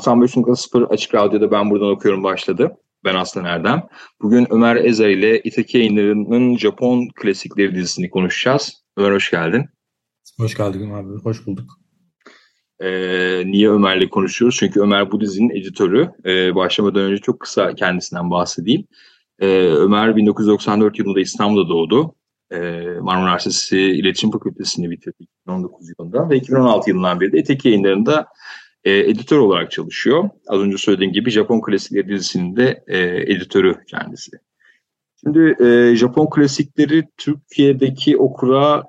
95.0 Açık Radyo'da Ben Buradan Okuyorum başladı. Ben Aslan Erdem. Bugün Ömer Ezer ile İtaki Yayınları'nın Japon Klasikleri dizisini konuşacağız. Ömer hoş geldin. Hoş geldin abi, hoş bulduk. Ee, niye Ömer'le konuşuyoruz? Çünkü Ömer bu dizinin editörü. Ee, başlamadan önce çok kısa kendisinden bahsedeyim. Ee, Ömer 1994 yılında İstanbul'da doğdu. Ee, Marmara Üniversitesi İletişim Fakültesini bitirdi 2019 yılında ve 2016 yılından beri de Eteki Yayınları'nda e, editör olarak çalışıyor. Az önce söylediğim gibi Japon Klasikleri dizisinin de e, editörü kendisi. Şimdi e, Japon klasikleri Türkiye'deki okura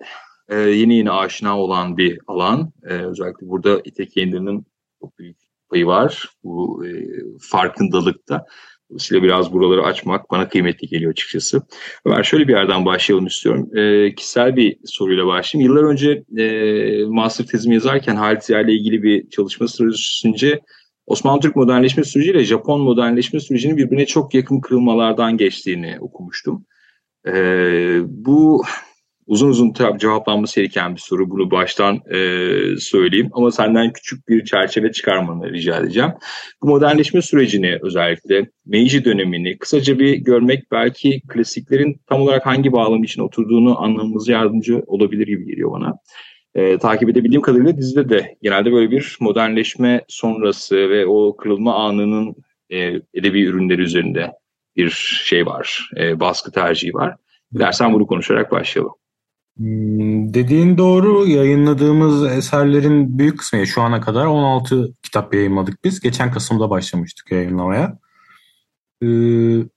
e, yeni yeni aşina olan bir alan. E, özellikle burada İtek Yayınları'nın çok büyük payı var bu e, farkındalıkta. Dolayısıyla biraz buraları açmak bana kıymetli geliyor açıkçası. Ömer şöyle bir yerden başlayalım istiyorum. E, kişisel bir soruyla başlayayım. Yıllar önce e, master tezimi yazarken Halit Ziya ile ilgili bir çalışma sürecince Osmanlı Türk modernleşme süreciyle Japon modernleşme sürecinin birbirine çok yakın kırılmalardan geçtiğini okumuştum. E, bu uzun uzun cevaplanması gereken bir soru. Bunu baştan e, söyleyeyim ama senden küçük bir çerçeve çıkarmanı rica edeceğim. Bu modernleşme sürecini özellikle Meiji dönemini kısaca bir görmek belki klasiklerin tam olarak hangi bağlam için oturduğunu anlamamıza yardımcı olabilir gibi geliyor bana. E, takip edebildiğim kadarıyla dizide de genelde böyle bir modernleşme sonrası ve o kırılma anının e, edebi ürünleri üzerinde bir şey var, e, baskı tercihi var. Dilersen bunu konuşarak başlayalım. Hmm, dediğin doğru. Yayınladığımız eserlerin büyük kısmı şu ana kadar 16 kitap yayınladık biz. Geçen Kasım'da başlamıştık yayınlamaya. Ee,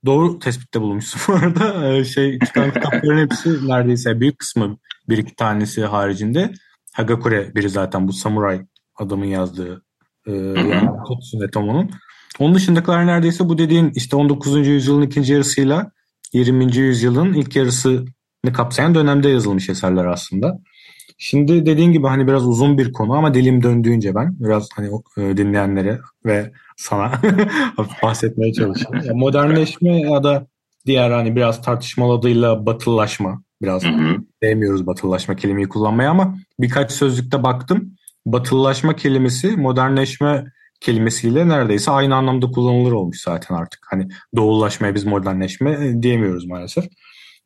doğru tespitte bulunmuşsun bu arada. Ee, şey, çıkan kitapların hepsi neredeyse büyük kısmı bir iki tanesi haricinde. Hagakure biri zaten bu samuray adamın yazdığı e, yani Tomo'nun. Onun dışındakiler neredeyse bu dediğin işte 19. yüzyılın ikinci yarısıyla 20. yüzyılın ilk yarısı kapsayan dönemde yazılmış eserler aslında. Şimdi dediğin gibi hani biraz uzun bir konu ama dilim döndüğünce ben biraz hani e, dinleyenlere ve sana bahsetmeye çalışıyorum. Yani modernleşme ya da diğer hani biraz tartışmalı adıyla batıllaşma. Biraz sevmiyoruz batıllaşma kelimeyi kullanmaya ama birkaç sözlükte baktım. Batıllaşma kelimesi modernleşme kelimesiyle neredeyse aynı anlamda kullanılır olmuş zaten artık. Hani doğullaşmaya biz modernleşme diyemiyoruz maalesef.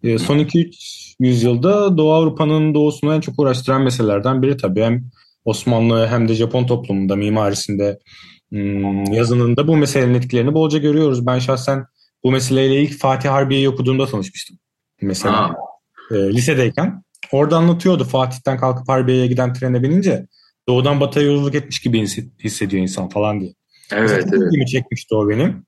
E, son 2-3 yüzyılda Doğu Avrupa'nın doğusunu en çok uğraştıran meselelerden biri tabii. Hem Osmanlı hem de Japon toplumunda, mimarisinde, hmm, yazınında bu meselenin etkilerini bolca görüyoruz. Ben şahsen bu meseleyle ilk Fatih Harbiye'yi okuduğumda tanışmıştım. Mesela e, lisedeyken. Orada anlatıyordu Fatih'ten kalkıp Harbiye'ye giden trene binince doğudan batıya yolculuk etmiş gibi hissediyor insan falan diye. Evet, Mesela evet. ilgimi çekmişti o benim.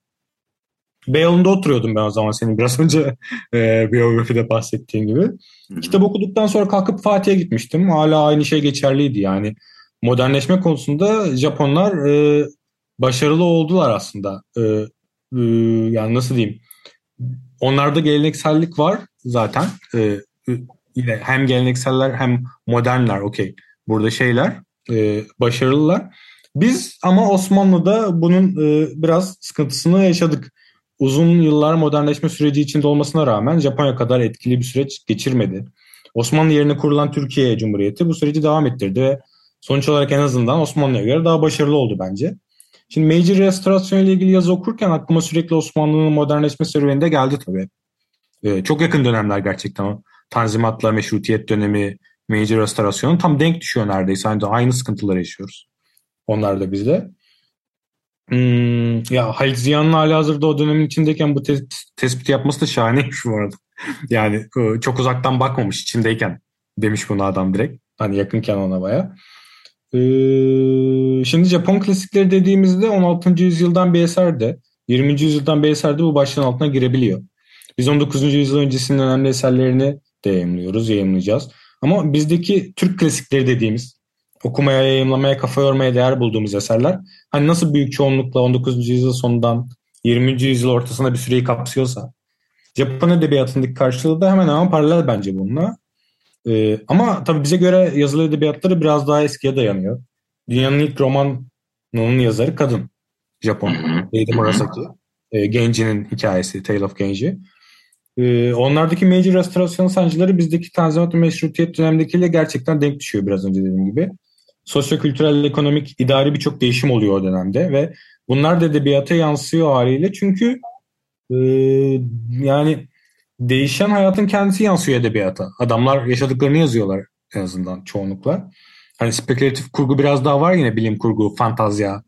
Beyoğlu'nda oturuyordum ben o zaman senin biraz önce e, biyografide bahsettiğin gibi. Hı-hı. Kitap okuduktan sonra kalkıp Fatih'e gitmiştim. Hala aynı şey geçerliydi yani. Modernleşme konusunda Japonlar e, başarılı oldular aslında. E, e, yani nasıl diyeyim? Onlarda geleneksellik var zaten. E, yine hem gelenekseller hem modernler okey. Burada şeyler e, başarılılar. Biz ama Osmanlı'da bunun e, biraz sıkıntısını yaşadık uzun yıllar modernleşme süreci içinde olmasına rağmen Japonya kadar etkili bir süreç geçirmedi. Osmanlı yerine kurulan Türkiye Cumhuriyeti bu süreci devam ettirdi ve sonuç olarak en azından Osmanlı'ya göre daha başarılı oldu bence. Şimdi Meiji Restorasyon ile ilgili yazı okurken aklıma sürekli Osmanlı'nın modernleşme serüveninde geldi tabii. Ee, çok yakın dönemler gerçekten o. Tanzimatla Meşrutiyet dönemi, Meiji Restorasyonu tam denk düşüyor neredeyse. Aynı, aynı sıkıntıları yaşıyoruz. Onlar da bizde. Hmm, ya Halit Ziya'nın hali hazırda o dönemin içindeyken bu tes- tespiti yapması da şahaneymiş bu arada. yani e, çok uzaktan bakmamış içindeyken demiş bunu adam direkt. Hani yakınken ona baya. Ee, şimdi Japon klasikleri dediğimizde 16. yüzyıldan bir eser de 20. yüzyıldan bir eser de bu başlığın altına girebiliyor. Biz 19. yüzyıl öncesinin önemli eserlerini de yayımlıyoruz, yayımlayacağız. Ama bizdeki Türk klasikleri dediğimiz okumaya, yayımlamaya, kafa yormaya değer bulduğumuz eserler hani nasıl büyük çoğunlukla 19. yüzyıl sonundan 20. yüzyıl ortasında bir süreyi kapsıyorsa Japon edebiyatındaki karşılığı da hemen hemen paralel bence bununla. Ee, ama tabii bize göre yazılı edebiyatları biraz daha eskiye dayanıyor. Dünyanın ilk romanının yazarı kadın. Japon. Lady Murasaki. Ee, Genji'nin hikayesi. Tale of Genji. Ee, onlardaki Meiji restorasyon sancıları bizdeki Tanzimat ve Meşrutiyet dönemindekiyle gerçekten denk düşüyor biraz önce dediğim gibi. Sosyokültürel, ekonomik, idari birçok değişim oluyor o dönemde ve bunlar da edebiyata yansıyor haliyle çünkü e, yani değişen hayatın kendisi yansıyor edebiyata. Adamlar yaşadıklarını yazıyorlar en azından çoğunlukla. Hani spekülatif kurgu biraz daha var yine bilim kurgu, fantazya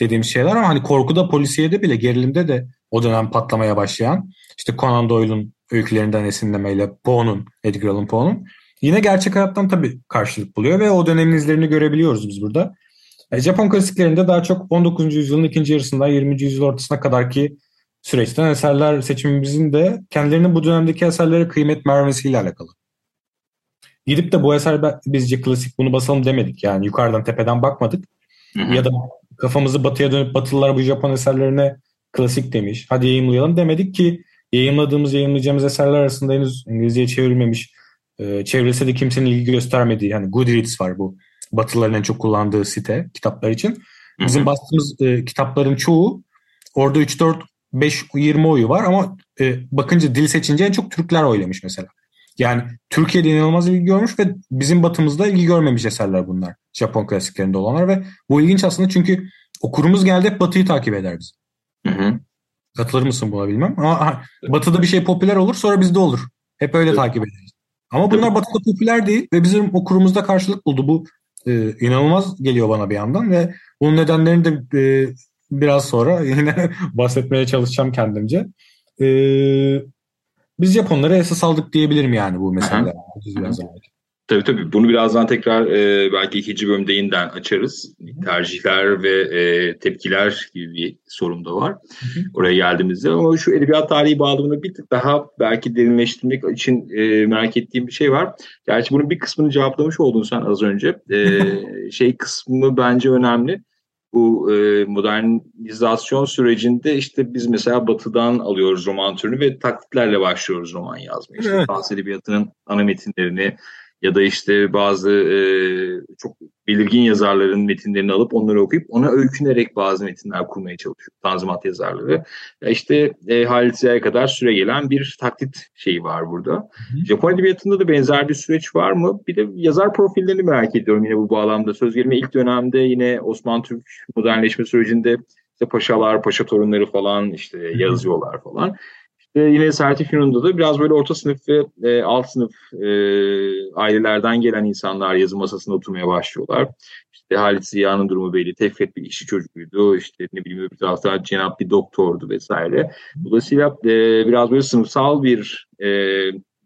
dediğimiz şeyler ama hani korkuda, polisiyede bile, gerilimde de o dönem patlamaya başlayan işte Conan Doyle'un öykülerinden esinlemeyle Poe'nun, Edgar Allan Poe'nun yine gerçek hayattan tabii karşılık buluyor ve o dönemin izlerini görebiliyoruz biz burada. E, Japon klasiklerinde daha çok 19. yüzyılın ikinci yarısından 20. yüzyıl ortasına kadar ki süreçten eserler seçimimizin de kendilerinin bu dönemdeki eserlere kıymet vermesiyle alakalı. Gidip de bu eser bizce klasik bunu basalım demedik. Yani yukarıdan tepeden bakmadık. Hı hı. Ya da kafamızı batıya dönüp batılılar bu Japon eserlerine klasik demiş. Hadi yayınlayalım demedik ki yayınladığımız yayınlayacağımız eserler arasında henüz İngilizceye çevrilmemiş. E, çevrilse de kimsenin ilgi göstermediği hani Goodreads var bu. Batılıların en çok kullandığı site kitaplar için. Bizim hı hı. bastığımız e, kitapların çoğu orada 3-4 5-20 oyu var ama e, bakınca dil seçince en çok Türkler oylamış mesela. Yani Türkiye'de inanılmaz ilgi görmüş ve bizim batımızda ilgi görmemiş eserler bunlar. Japon klasiklerinde olanlar ve bu ilginç aslında çünkü okurumuz geldi hep batıyı takip eder bizi. Hı hı. Katılır mısın buna bilmem. Ama batıda bir şey popüler olur sonra bizde olur. Hep öyle evet. takip ederiz. Ama bunlar evet. batıda popüler değil ve bizim okurumuzda karşılık buldu. Bu e, inanılmaz geliyor bana bir yandan ve bunun nedenlerini de e, biraz sonra yine bahsetmeye çalışacağım kendimce. Ee, biz Japonlara esas aldık diyebilirim yani bu mesele. Tabii tabii. Bunu birazdan tekrar e, belki ikinci bölümde yeniden açarız. Tercihler ve e, tepkiler gibi bir sorum da var. Hı hı. Oraya geldiğimizde. Ama şu edebiyat tarihi bağlamında bir tık daha belki derinleştirmek için e, merak ettiğim bir şey var. Gerçi bunun bir kısmını cevaplamış oldun sen az önce. E, şey kısmı bence önemli bu e, modernizasyon sürecinde işte biz mesela batıdan alıyoruz roman türünü ve taklitlerle başlıyoruz roman yazmaya. İşte evet. Fransız Edebiyatı'nın ana metinlerini ya da işte bazı e, çok belirgin yazarların metinlerini alıp onları okuyup ona öykünerek bazı metinler kurmaya çalışıyor Tanzimat yazarları. Ya işte e, Halit Ziya'ya kadar süre gelen bir taklit şeyi var burada. Hı. Japon edebiyatında da benzer bir süreç var mı? Bir de yazar profillerini merak ediyorum yine bu bağlamda. Söz gelimi ilk dönemde yine Osmanlı Türk modernleşme sürecinde işte paşalar, paşa torunları falan işte yazıyorlar falan. E, yine Sertif Yunan'da da biraz böyle orta sınıf ve e, alt sınıf e, ailelerden gelen insanlar yazı masasına oturmaya başlıyorlar. İşte Halit Ziya'nın durumu belli. Tevfik bir işçi çocuğuydu. İşte ne bileyim bir tarafta Cenap bir doktordu vesaire. Dolayısıyla e, biraz böyle sınıfsal bir e,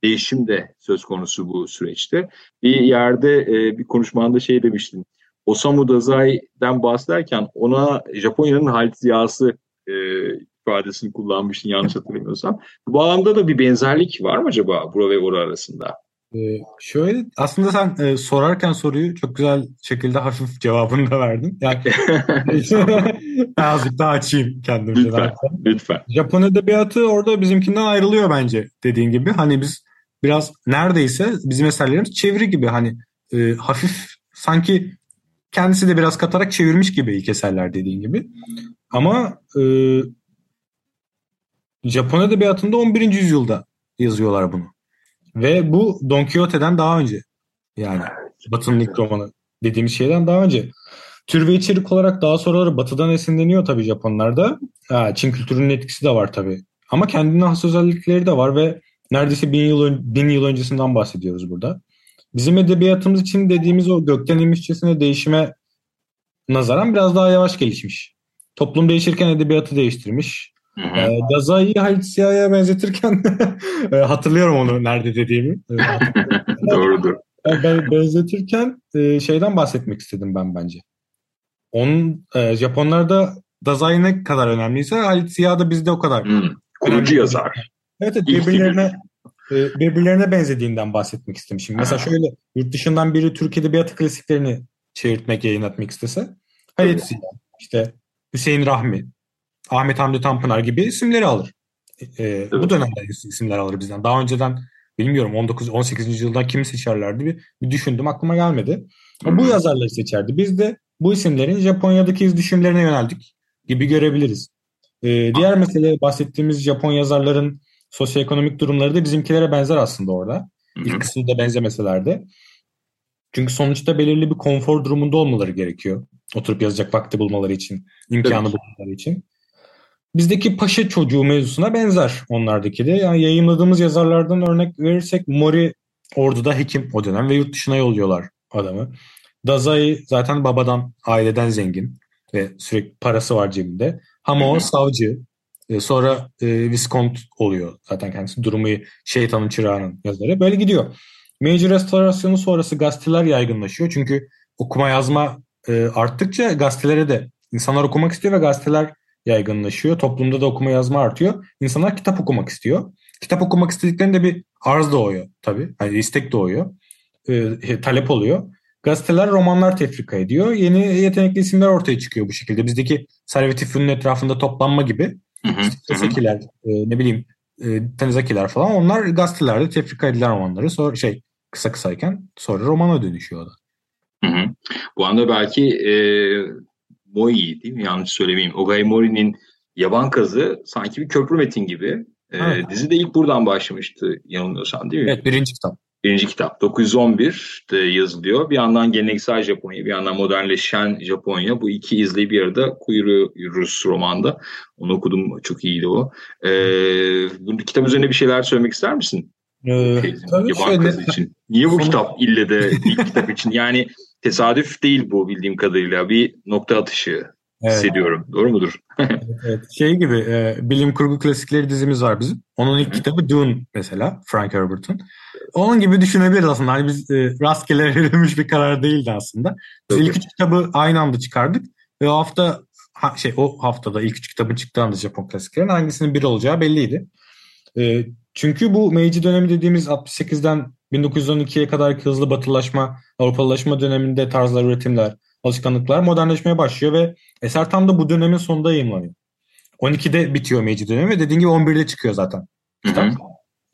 değişim de söz konusu bu süreçte. Bir yerde e, bir konuşmanda şey demiştin. Osamu Dazai'den bahsederken ona Japonya'nın Halit Ziya'sı e, ifadesini kullanmıştın yanlış hatırlamıyorsam. Bu bağlamda da bir benzerlik var mı acaba bura ve ora arasında? Ee, şöyle aslında sen e, sorarken soruyu çok güzel şekilde hafif cevabını da verdin. Yani azıcık daha açayım kendimce. Lütfen, lütfen. Japon edebiyatı orada bizimkinden ayrılıyor bence dediğin gibi. Hani biz biraz neredeyse bizim eserlerimiz çeviri gibi hani e, hafif sanki kendisi de biraz katarak çevirmiş gibi ilk eserler dediğin gibi. Ama e, Japon edebiyatında 11. yüzyılda yazıyorlar bunu. Ve bu Don Quixote'den daha önce. Yani Batı'nın ilk romanı dediğimiz şeyden daha önce. Tür ve içerik olarak daha sonraları Batı'dan esinleniyor tabii Japonlarda. Ha, Çin kültürünün etkisi de var tabii. Ama kendine has özellikleri de var ve neredeyse bin yıl, bin yıl öncesinden bahsediyoruz burada. Bizim edebiyatımız için dediğimiz o gökten inmişçesine değişime nazaran biraz daha yavaş gelişmiş. Toplum değişirken edebiyatı değiştirmiş. E, Gazai'yi Halit Siyah'a benzetirken e, hatırlıyorum onu nerede dediğimi. E, Doğrudur. Ben benzetirken e, şeyden bahsetmek istedim ben bence. Onun e, Japonlarda Dazai ne kadar önemliyse Halit Siyah da bizde o kadar. Hmm. Kurucu yazar. Evet, evet birbirlerine e, birbirlerine benzediğinden bahsetmek istemişim. Mesela şöyle yurt dışından biri Türk Edebiyatı klasiklerini çevirtmek, yayınlatmak istese Halit Ziya, işte Hüseyin Rahmi, Ahmet Hamdi Tanpınar gibi isimleri alır. E, bu dönemde isimler alır bizden. Daha önceden bilmiyorum 19-18. yılda kimi seçerlerdi bir, bir düşündüm aklıma gelmedi. Ama bu yazarları seçerdi. Biz de bu isimlerin Japonya'daki iz düşümlerine yöneldik gibi görebiliriz. Ee, diğer mesele bahsettiğimiz Japon yazarların sosyoekonomik durumları da bizimkilere benzer aslında orada. İlk kısımda benzemeseler de. Çünkü sonuçta belirli bir konfor durumunda olmaları gerekiyor. Oturup yazacak vakti bulmaları için, imkanı evet. bulmaları için. Bizdeki paşa çocuğu mevzusuna benzer onlardaki de. Yani yayınladığımız yazarlardan örnek verirsek Mori orduda hekim o dönem ve yurt dışına yolluyorlar adamı. Dazai zaten babadan, aileden zengin ve sürekli parası var cebinde. Hamo savcı. E, sonra e, Viscount oluyor zaten kendisi. Durumu şeytanın çırağının yazarı. Böyle gidiyor. Meiji restorasyonu sonrası gazeteler yaygınlaşıyor. Çünkü okuma yazma e, arttıkça gazetelere de insanlar okumak istiyor ve gazeteler yaygınlaşıyor. Toplumda da okuma yazma artıyor. İnsanlar kitap okumak istiyor. Kitap okumak istediklerinde bir arz doğuyor tabii. Yani istek doğuyor. E, talep oluyor. Gazeteler romanlar tefrika ediyor. Yeni yetenekli isimler ortaya çıkıyor bu şekilde. Bizdeki Servet İfün'ün etrafında toplanma gibi. Sekiler, e, ne bileyim e, Tanizakiler falan onlar gazetelerde tefrika edilen romanları sonra şey kısa kısayken sonra romana dönüşüyor da. Hı hı. Bu anda belki e, Moi değil mi? Yanlış söylemeyeyim. Ogai Mori'nin Yaban Kazı sanki bir köprü metin gibi. E, evet. Dizi de ilk buradan başlamıştı yanılmıyorsam değil mi? Evet birinci kitap. Birinci kitap 911'de yazılıyor. Bir yandan geleneksel Japonya, bir yandan modernleşen Japonya. Bu iki izleyi bir arada koyuyoruz romanda. Onu okudum, çok iyiydi o. Ee, bu kitap üzerine bir şeyler söylemek ister misin? Ee, şey, tabii şöyle. için. Niye bu kitap ille de ilk kitap için? Yani tesadüf değil bu bildiğim kadarıyla. Bir nokta atışı evet. hissediyorum. Doğru mudur? evet, evet. Şey gibi e, bilim kurgu klasikleri dizimiz var bizim. Onun ilk kitabı Dune mesela Frank Herbert'ın. Onun gibi düşünebiliriz aslında. Hani biz e, rastgele verilmiş bir karar değildi aslında. Biz ilk üç kitabı aynı anda çıkardık. Ve o hafta ha, şey o haftada ilk üç kitabın çıktığı anda Japon klasiklerin hangisinin biri olacağı belliydi. E, çünkü bu Meiji dönemi dediğimiz 68'den 1912'ye kadar hızlı batılaşma, Avrupalılaşma döneminde tarzlar, üretimler, alışkanlıklar modernleşmeye başlıyor ve eser tam da bu dönemin sonunda yayınlanıyor. 12'de bitiyor Meiji dönemi ve dediğin gibi 11'de çıkıyor zaten. Kitap.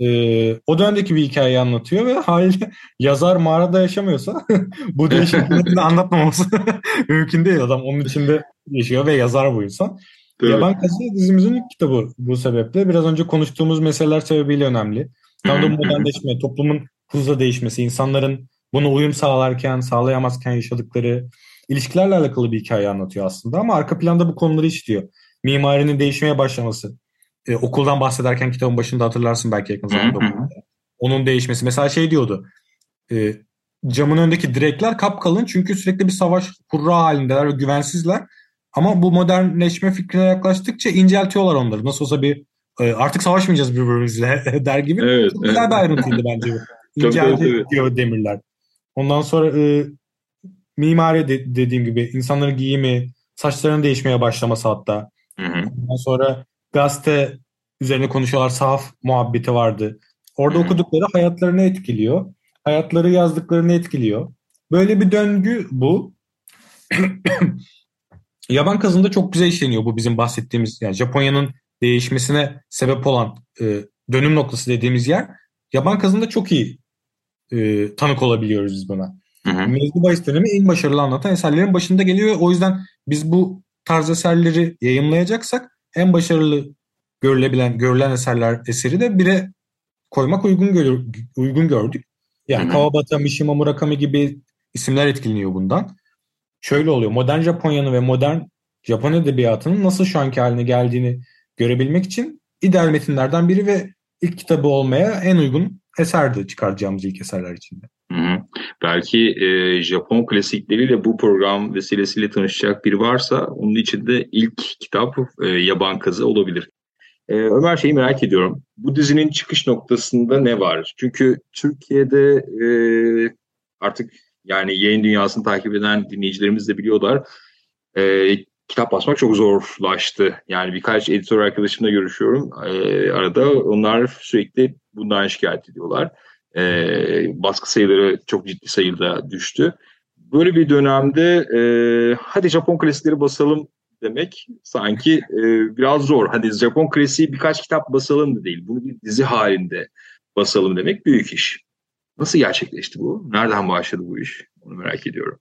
Ee, o dönemdeki bir hikayeyi anlatıyor ve haliyle yazar mağarada yaşamıyorsa bu değişiklikleri anlatmaması mümkün değil. Adam onun içinde yaşıyor ve yazar bu insan. Evet. Yaban Kazı dizimizin ilk kitabı bu sebeple. Biraz önce konuştuğumuz meseleler sebebiyle önemli. Tam da modernleşme, toplumun hızla değişmesi, insanların bunu uyum sağlarken, sağlayamazken yaşadıkları ilişkilerle alakalı bir hikaye anlatıyor aslında. Ama arka planda bu konuları işliyor. Mimarinin değişmeye başlaması, e, okuldan bahsederken kitabın başında hatırlarsın belki yakın zamanda. Onun değişmesi. Mesela şey diyordu. E, camın önündeki direkler kapkalın çünkü sürekli bir savaş kurra halindeler ve güvensizler. Ama bu modernleşme fikrine yaklaştıkça inceltiyorlar onları. Nasıl olsa bir e, artık savaşmayacağız birbirimizle der gibi. Evet, Çok güzel evet. bir ayrıntıydı bence bu. İnceltiyor demirler. Ondan sonra e, mimari de, dediğim gibi insanların giyimi, saçlarının değişmeye başlaması hatta. Hı hı. Ondan sonra gazete üzerine konuşuyorlar. Sahaf muhabbeti vardı. Orada hmm. okudukları hayatlarını etkiliyor. Hayatları yazdıklarını etkiliyor. Böyle bir döngü bu. Yaban kazında çok güzel işleniyor bu bizim bahsettiğimiz yani Japonya'nın değişmesine sebep olan e, dönüm noktası dediğimiz yer. Yaban kazında çok iyi e, tanık olabiliyoruz biz buna. Mevzu bahis dönemi en başarılı anlatan eserlerin başında geliyor. O yüzden biz bu tarz eserleri yayınlayacaksak en başarılı görülebilen görülen eserler eseri de bire koymak uygun gör, uygun gördük. Yani Kawabata, Mishima Murakami gibi isimler etkileniyor bundan. Şöyle oluyor. Modern Japonya'nın ve modern Japon edebiyatının nasıl şu anki haline geldiğini görebilmek için ideal metinlerden biri ve ilk kitabı olmaya en uygun eserdi çıkaracağımız ilk eserler içinde. Hı hı. Belki e, Japon klasikleriyle bu program vesilesiyle tanışacak biri varsa onun için de ilk kitap e, Yaban Kazı olabilir. E, Ömer şeyi merak ediyorum. Bu dizinin çıkış noktasında ne var? Çünkü Türkiye'de e, artık yani yayın dünyasını takip eden dinleyicilerimiz de biliyorlar. E, kitap basmak çok zorlaştı. Yani birkaç editör arkadaşımla görüşüyorum. E, arada onlar sürekli bundan şikayet ediyorlar. E, baskı sayıları çok ciddi sayıda düştü. Böyle bir dönemde e, hadi Japon klasikleri basalım demek sanki e, biraz zor. Hadi Japon klasiği birkaç kitap basalım da değil. Bunu bir dizi halinde basalım demek büyük iş. Nasıl gerçekleşti bu? Nereden başladı bu iş? Onu merak ediyorum.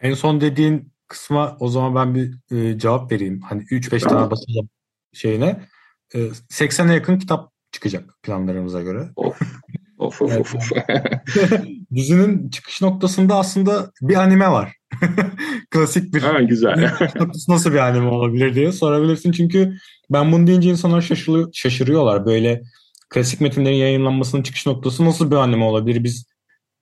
En son dediğin kısma o zaman ben bir e, cevap vereyim. Hani 3-5 tane basalım şeyine. E, 80'e yakın kitap çıkacak planlarımıza göre. Of. Of of of. of. Dizinin çıkış noktasında aslında bir anime var. Klasik bir. Ha, güzel. nasıl bir anime olabilir diye sorabilirsin. Çünkü ben bunu deyince insanlar şaşırıyor, şaşırıyorlar. Böyle klasik metinlerin yayınlanmasının çıkış noktası nasıl bir anime olabilir? Biz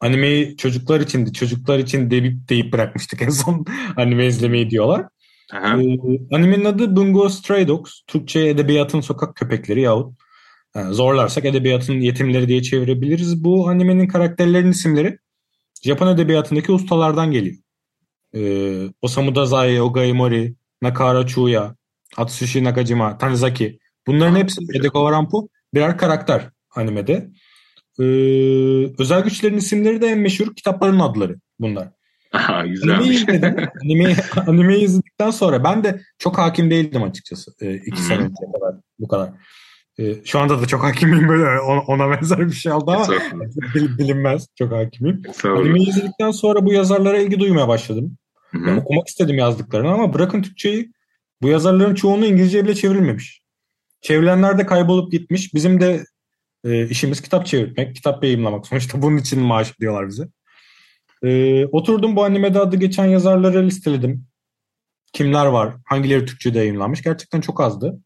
animeyi çocuklar içindi. Çocuklar için deyip deyip bırakmıştık en son anime izlemeyi diyorlar. Aha. Ee, animenin adı Bungo Stray Dogs. Türkçe edebiyatın sokak köpekleri yahut yani zorlarsak edebiyatın yetimleri diye çevirebiliriz. Bu animenin karakterlerinin isimleri Japon edebiyatındaki ustalardan geliyor. Ee, Osamu Dazai, Ogai Mori, Nakahara Chuya, Atsushi Nakajima, Tanizaki. Bunların hepsi Edeko Rampo birer karakter animede. Ee, özel güçlerin isimleri de en meşhur kitapların adları bunlar. Aha, Animeyi güzelmiş. izledim. animeyi, animeyi izledikten sonra ben de çok hakim değildim açıkçası. E, iki sene önce kadar bu kadar. E, şu anda da çok hakimim böyle ona, ona benzer bir şey oldu ama bil- bilinmez çok hakimim. Animeyi izledikten sonra bu yazarlara ilgi duymaya başladım. Hı Yani okumak istedim yazdıklarını ama bırakın Türkçeyi bu yazarların çoğunu İngilizce bile çevrilmemiş. Çevrilenler de kaybolup gitmiş. Bizim de e, işimiz kitap çevirmek, kitap yayımlamak. Sonuçta bunun için maaş diyorlar bize. E, oturdum bu animede adı geçen yazarları listeledim. Kimler var? Hangileri Türkçe'de yayınlanmış? Gerçekten çok azdı.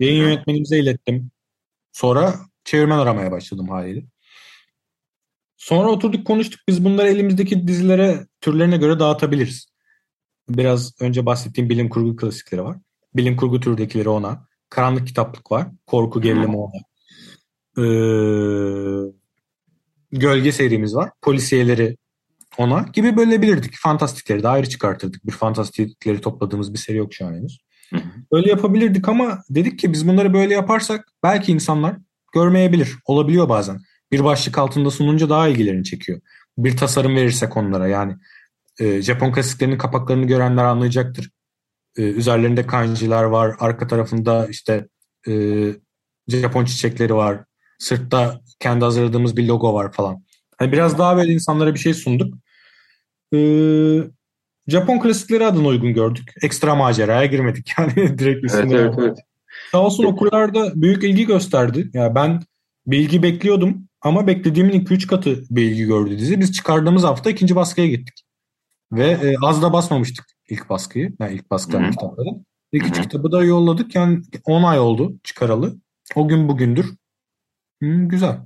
Yayın yönetmenimize ilettim. Sonra çevirmen aramaya başladım haliyle. Sonra oturduk konuştuk. Biz bunları elimizdeki dizilere türlerine göre dağıtabiliriz. Biraz önce bahsettiğim bilim kurgu klasikleri var. Bilim kurgu türdekileri ona. Karanlık kitaplık var. Korku gerilimi ona. Ee, gölge serimiz var. Polisiyeleri ona gibi bölebilirdik. Fantastikleri de ayrı çıkartırdık. Bir fantastikleri topladığımız bir seri yok şu an henüz. Böyle yapabilirdik ama dedik ki biz bunları böyle yaparsak belki insanlar görmeyebilir. Olabiliyor bazen. Bir başlık altında sununca daha ilgilerini çekiyor. Bir tasarım verirsek onlara yani e, Japon klasiklerinin kapaklarını görenler anlayacaktır. E, üzerlerinde kanjiler var. Arka tarafında işte e, Japon çiçekleri var. Sırtta kendi hazırladığımız bir logo var falan. Hani biraz daha böyle insanlara bir şey sunduk. E, Japon klasikleri adına uygun gördük. Ekstra maceraya girmedik yani direkt Evet isimleri evet evet. Sağ olsun okurlar da büyük ilgi gösterdi. Ya ben bilgi bekliyordum ama beklediğimin 2-3 katı bir ilgi gördü dizi. Biz çıkardığımız hafta ikinci baskıya gittik. Ve e, az da basmamıştık ilk baskıyı. Yani ilk baskıdan kitapları. Hı. kitabı da yolladık. Yani 10 ay oldu çıkaralı. O gün bugündür. Hı, güzel.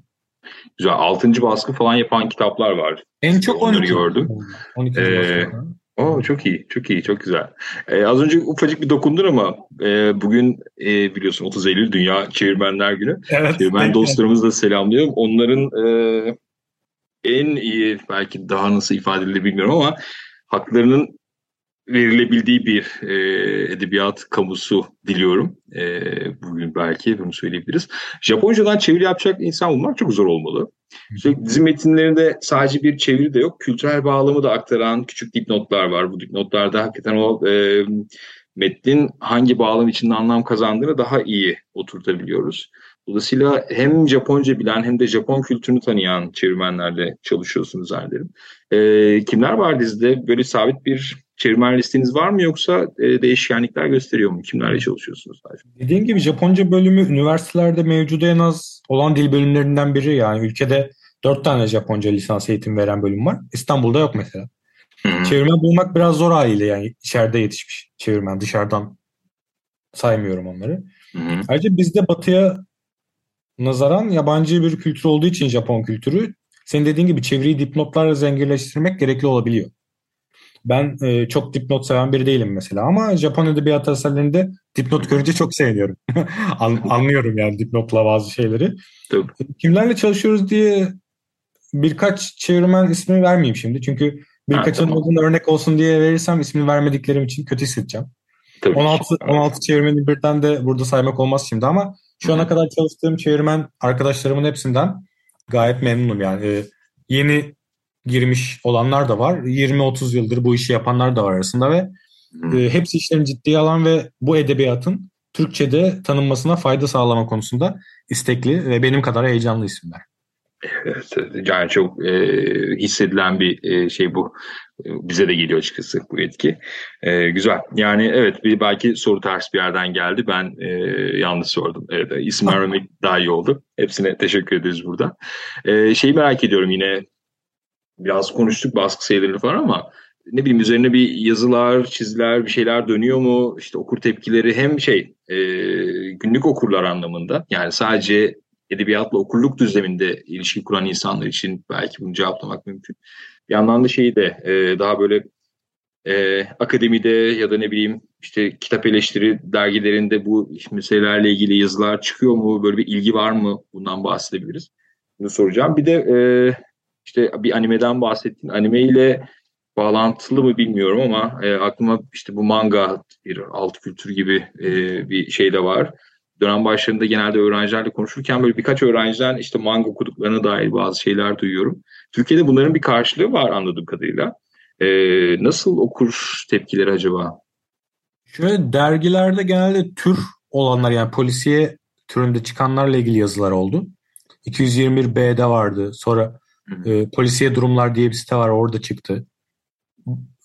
Güzel. Altıncı baskı falan yapan kitaplar var. En çok Onları 12. gördüm. 12. Ee, baskı. Oo, çok iyi, çok iyi, çok güzel. Ee, az önce ufacık bir dokundun ama e, bugün e, biliyorsun 30 Eylül Dünya Çevirmenler Günü. Evet. Çevirmen dostlarımızı da selamlıyorum. Onların e, en iyi, belki daha nasıl ifade edilir bilmiyorum ama haklarının verilebildiği bir e, edebiyat kamusu diliyorum. E, bugün belki bunu söyleyebiliriz. Japoncadan çeviri yapacak insan bulmak çok zor olmalı. Sürekli dizi metinlerinde sadece bir çeviri de yok. Kültürel bağlamı da aktaran küçük dipnotlar var. Bu dipnotlarda hakikaten o e, metnin hangi bağlam içinde anlam kazandığını daha iyi oturtabiliyoruz. Dolayısıyla hem Japonca bilen hem de Japon kültürünü tanıyan çevirmenlerle çalışıyorsunuz zannederim. E, kimler var dizide? Böyle sabit bir çevirmen listeniz var mı yoksa e, değişkenlikler gösteriyor mu? Kimlerle çalışıyorsunuz? Dediğim gibi Japonca bölümü üniversitelerde mevcut en az olan dil bölümlerinden biri. Yani ülkede 4 tane Japonca lisans eğitim veren bölüm var. İstanbul'da yok mesela. Çevirmen bulmak biraz zor haliyle yani içeride yetişmiş çevirmen dışarıdan saymıyorum onları. Ayrıca bizde batıya nazaran yabancı bir kültür olduğu için Japon kültürü senin dediğin gibi çeviriyi dipnotlarla zenginleştirmek gerekli olabiliyor. Ben e, çok dipnot seven biri değilim mesela ama Japon edebiyat eserlerinde dipnot görünce çok seviniyorum. An- anlıyorum yani dipnotla bazı şeyleri. Tabii. Kimlerle çalışıyoruz diye birkaç çevirmen ismi vermeyeyim şimdi. Çünkü birkaçının tamam. örnek olsun diye verirsem ismini vermediklerim için kötü hissedeceğim. Tabii 16 ki. 16 çevirmeni birden de burada saymak olmaz şimdi ama şu ana kadar çalıştığım çevirmen arkadaşlarımın hepsinden gayet memnunum yani. Ee, yeni girmiş olanlar da var. 20-30 yıldır bu işi yapanlar da var arasında ve e, hepsi işlerini ciddiye alan ve bu edebiyatın Türkçe'de tanınmasına fayda sağlama konusunda istekli ve benim kadar heyecanlı isimler. Evet, yani çok e, hissedilen bir e, şey bu. Bize de geliyor açıkçası bu etki. E, güzel. Yani evet bir belki soru ters bir yerden geldi. Ben e, yanlış sordum. Evet, isim vermemek daha iyi oldu. Hepsine teşekkür ederiz burada. E, şeyi merak ediyorum yine biraz konuştuk baskı sayılarını falan ama ne bileyim üzerine bir yazılar, çiziler, bir şeyler dönüyor mu? İşte okur tepkileri hem şey e, günlük okurlar anlamında yani sadece edebiyatla okurluk düzleminde ilişki kuran insanlar için belki bunu cevaplamak mümkün. Bir yandan da şeyi de e, daha böyle e, akademide ya da ne bileyim işte kitap eleştiri dergilerinde bu meselelerle ilgili yazılar çıkıyor mu? Böyle bir ilgi var mı? Bundan bahsedebiliriz. Bunu soracağım. Bir de e, işte bir animeden bahsettin. Anime ile bağlantılı mı bilmiyorum ama e, aklıma işte bu manga bir alt kültür gibi e, bir şey de var. Dönem başlarında genelde öğrencilerle konuşurken böyle birkaç öğrenciden işte manga okuduklarına dair bazı şeyler duyuyorum. Türkiye'de bunların bir karşılığı var anladığım kadarıyla. E, nasıl okur tepkileri acaba? Şöyle dergilerde genelde tür olanlar yani polisiye türünde çıkanlarla ilgili yazılar oldu. 221B'de vardı. Sonra e, polisiye durumlar diye bir site var orada çıktı.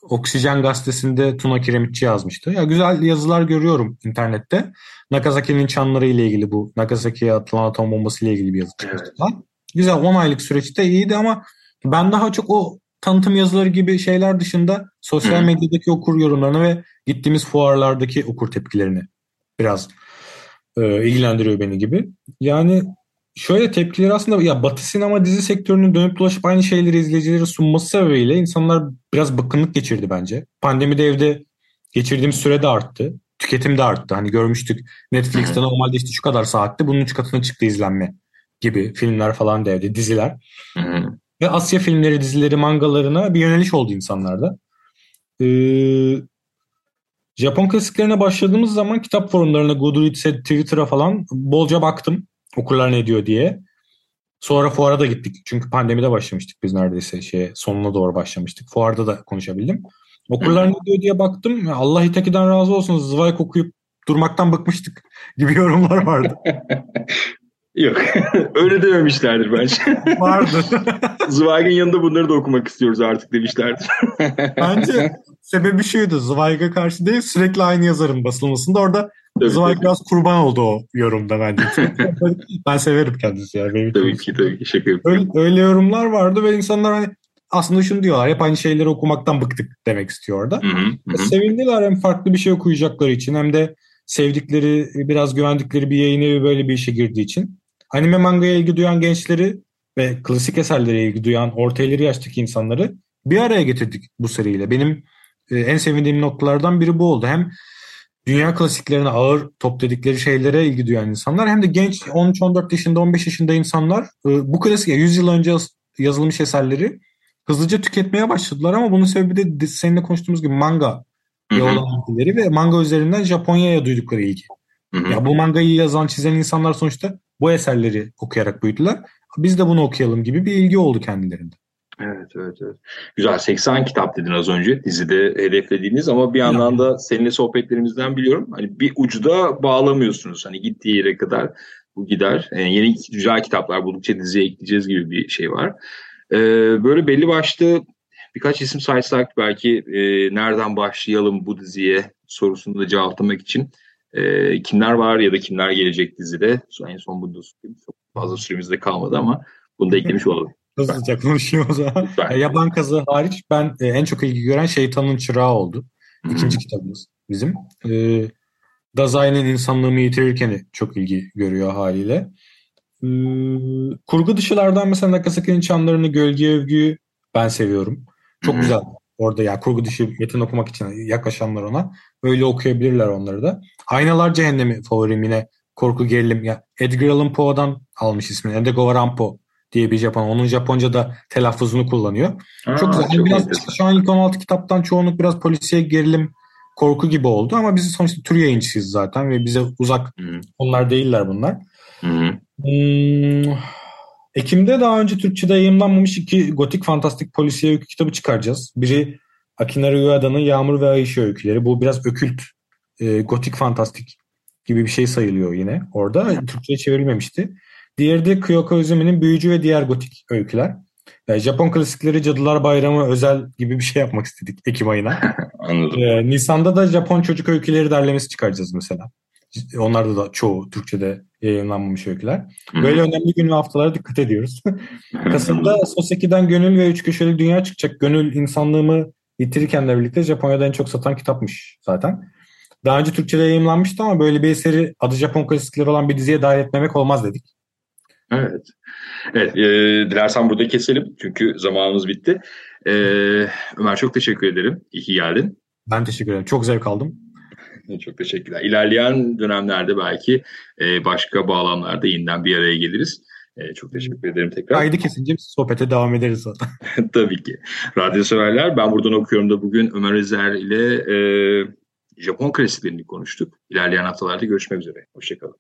Oksijen gazetesinde Tuna Kiremitçi yazmıştı. Ya güzel yazılar görüyorum internette. Nagasaki'nin çanları ile ilgili bu Nagasaki'ye atılan atom bombası ile ilgili bir yazı çıkmıştı. Evet. Güzel 10 aylık süreçte iyiydi ama ben daha çok o tanıtım yazıları gibi şeyler dışında sosyal medyadaki okur yorumlarını ve gittiğimiz fuarlardaki okur tepkilerini biraz e, ilgilendiriyor beni gibi. Yani şöyle tepkileri aslında ya Batı sinema dizi sektörünün dönüp dolaşıp aynı şeyleri izleyicilere sunması sebebiyle insanlar biraz bıkkınlık geçirdi bence. Pandemide evde geçirdiğim süre de arttı. Tüketim de arttı. Hani görmüştük Netflix'te normalde işte şu kadar saatte bunun üç katına çıktı izlenme gibi filmler falan da evde diziler. Ve Asya filmleri, dizileri, mangalarına bir yöneliş oldu insanlarda. Ee, Japon klasiklerine başladığımız zaman kitap forumlarına, Goodreads'e, Twitter'a falan bolca baktım okurlar ne diyor diye. Sonra fuara da gittik. Çünkü pandemide başlamıştık biz neredeyse şeye sonuna doğru başlamıştık. Fuarda da konuşabildim. Okurlar ne diyor diye baktım. Allah Itaki'den razı olsun. Zweig okuyup durmaktan bıkmıştık gibi yorumlar vardı. Yok. Öyle dememişlerdir bence. Vardı. Zweig'in yanında bunları da okumak istiyoruz artık demişlerdir. bence sebebi şuydu. Zweig'e karşı değil sürekli aynı yazarın basılmasında. Orada Tabii, Zweig biraz kurban oldu o yorumda bence. ben severim kendisi yani. Benim tabii ki tabii ki şaka öyle, öyle yorumlar vardı ve insanlar hani aslında şunu diyorlar. Hep aynı şeyleri okumaktan bıktık demek istiyor orada. Hı hı, hı. Sevindiler hem farklı bir şey okuyacakları için hem de sevdikleri, biraz güvendikleri bir yayın evi böyle bir işe girdiği için. Anime mangaya ilgi duyan gençleri ve klasik eserlere ilgi duyan orta ileri yaştaki insanları bir araya getirdik bu seriyle. Benim e, en sevindiğim noktalardan biri bu oldu. Hem dünya klasiklerine ağır top dedikleri şeylere ilgi duyan insanlar hem de genç 13-14 yaşında 15 yaşında insanlar e, bu klasik 100 yıl önce yazılmış eserleri hızlıca tüketmeye başladılar ama bunun sebebi de seninle konuştuğumuz gibi manga olan ilgileri ve manga üzerinden Japonya'ya duydukları ilgi. Hı hı. Ya bu mangayı yazan, çizen insanlar sonuçta bu eserleri okuyarak büyüdüler. Biz de bunu okuyalım gibi bir ilgi oldu kendilerinde. Evet, evet, evet. Güzel. 80 kitap dedin az önce dizide hedeflediğiniz ama bir yandan da seninle sohbetlerimizden biliyorum. Hani bir ucuda bağlamıyorsunuz. Hani gittiği yere kadar bu gider. Yani yeni güzel kitaplar buldukça diziye ekleyeceğiz gibi bir şey var. Ee, böyle belli başlı birkaç isim saysak belki e, nereden başlayalım bu diziye sorusunu da cevaplamak için e, kimler var ya da kimler gelecek dizide. En son bunu da çok fazla süremiz de kalmadı ama bunu da eklemiş olalım. Hızlıca konuşayım o zaman. Lütfen. Yaban Kazı hariç ben e, en çok ilgi gören Şeytanın Çırağı oldu. İkinci kitabımız bizim. E, Dazai'nin insanlığımı yitirirken çok ilgi görüyor haliyle. E, kurgu dışılardan mesela Nakasaki'nin çanlarını, Gölge Övgü'yü ben seviyorum. Çok güzel orada ya kurgu dışı metin okumak için yaklaşanlar ona. Öyle okuyabilirler onları da. Aynalar Cehennemi favorim yine korku gerilim. Ya Edgar Allan Poe'dan almış ismini. Edgar Rampo diye bir Japon. Onun Japonca da telaffuzunu kullanıyor. Aa, çok güzel. Çok biraz, şu an ilk 16 kitaptan çoğunluk biraz polisiye gerilim korku gibi oldu ama biz sonuçta tür yayıncısıyız zaten ve bize uzak Hı-hı. onlar değiller bunlar. Hmm, Ekim'de daha önce Türkçe'de yayınlanmamış iki gotik fantastik polisiye öykü kitabı çıkaracağız. Biri Akina Ryuada'nın Yağmur ve Ayşe öyküleri. Bu biraz ökült, e, gotik fantastik gibi bir şey sayılıyor yine orada. Türkçe'ye çevrilmemişti. Diğeri de Kyoka Uzumi'nin Büyücü ve Diğer Gotik Öyküler. Yani Japon klasikleri Cadılar Bayramı özel gibi bir şey yapmak istedik Ekim ayına. Anladım. Ee, Nisan'da da Japon çocuk öyküleri derlemesi çıkaracağız mesela. Onlarda da çoğu Türkçe'de yayınlanmamış öyküler. Böyle Hı-hı. önemli gün ve haftalara dikkat ediyoruz. Kasım'da Soseki'den Gönül ve Üç Köşeli Dünya çıkacak. Gönül insanlığımı yitirirkenle birlikte Japonya'da en çok satan kitapmış zaten. Daha önce Türkçe'de yayınlanmıştı ama böyle bir eseri adı Japon klasikleri olan bir diziye dahil etmemek olmaz dedik. Evet. Evet, e, dilersen burada keselim çünkü zamanımız bitti. E, Ömer çok teşekkür ederim. İyi ki geldin. Ben teşekkür ederim. Çok zevk aldım. Çok teşekkürler. İlerleyen dönemlerde belki e, başka bağlamlarda yeniden bir araya geliriz. E, çok teşekkür ederim tekrar. Kaydı kesince sohbete devam ederiz zaten. Tabii ki. Radyo severler ben buradan okuyorum da bugün Ömer Özer ile e, Japon klasiklerini konuştuk. İlerleyen haftalarda görüşmek üzere. Hoşçakalın.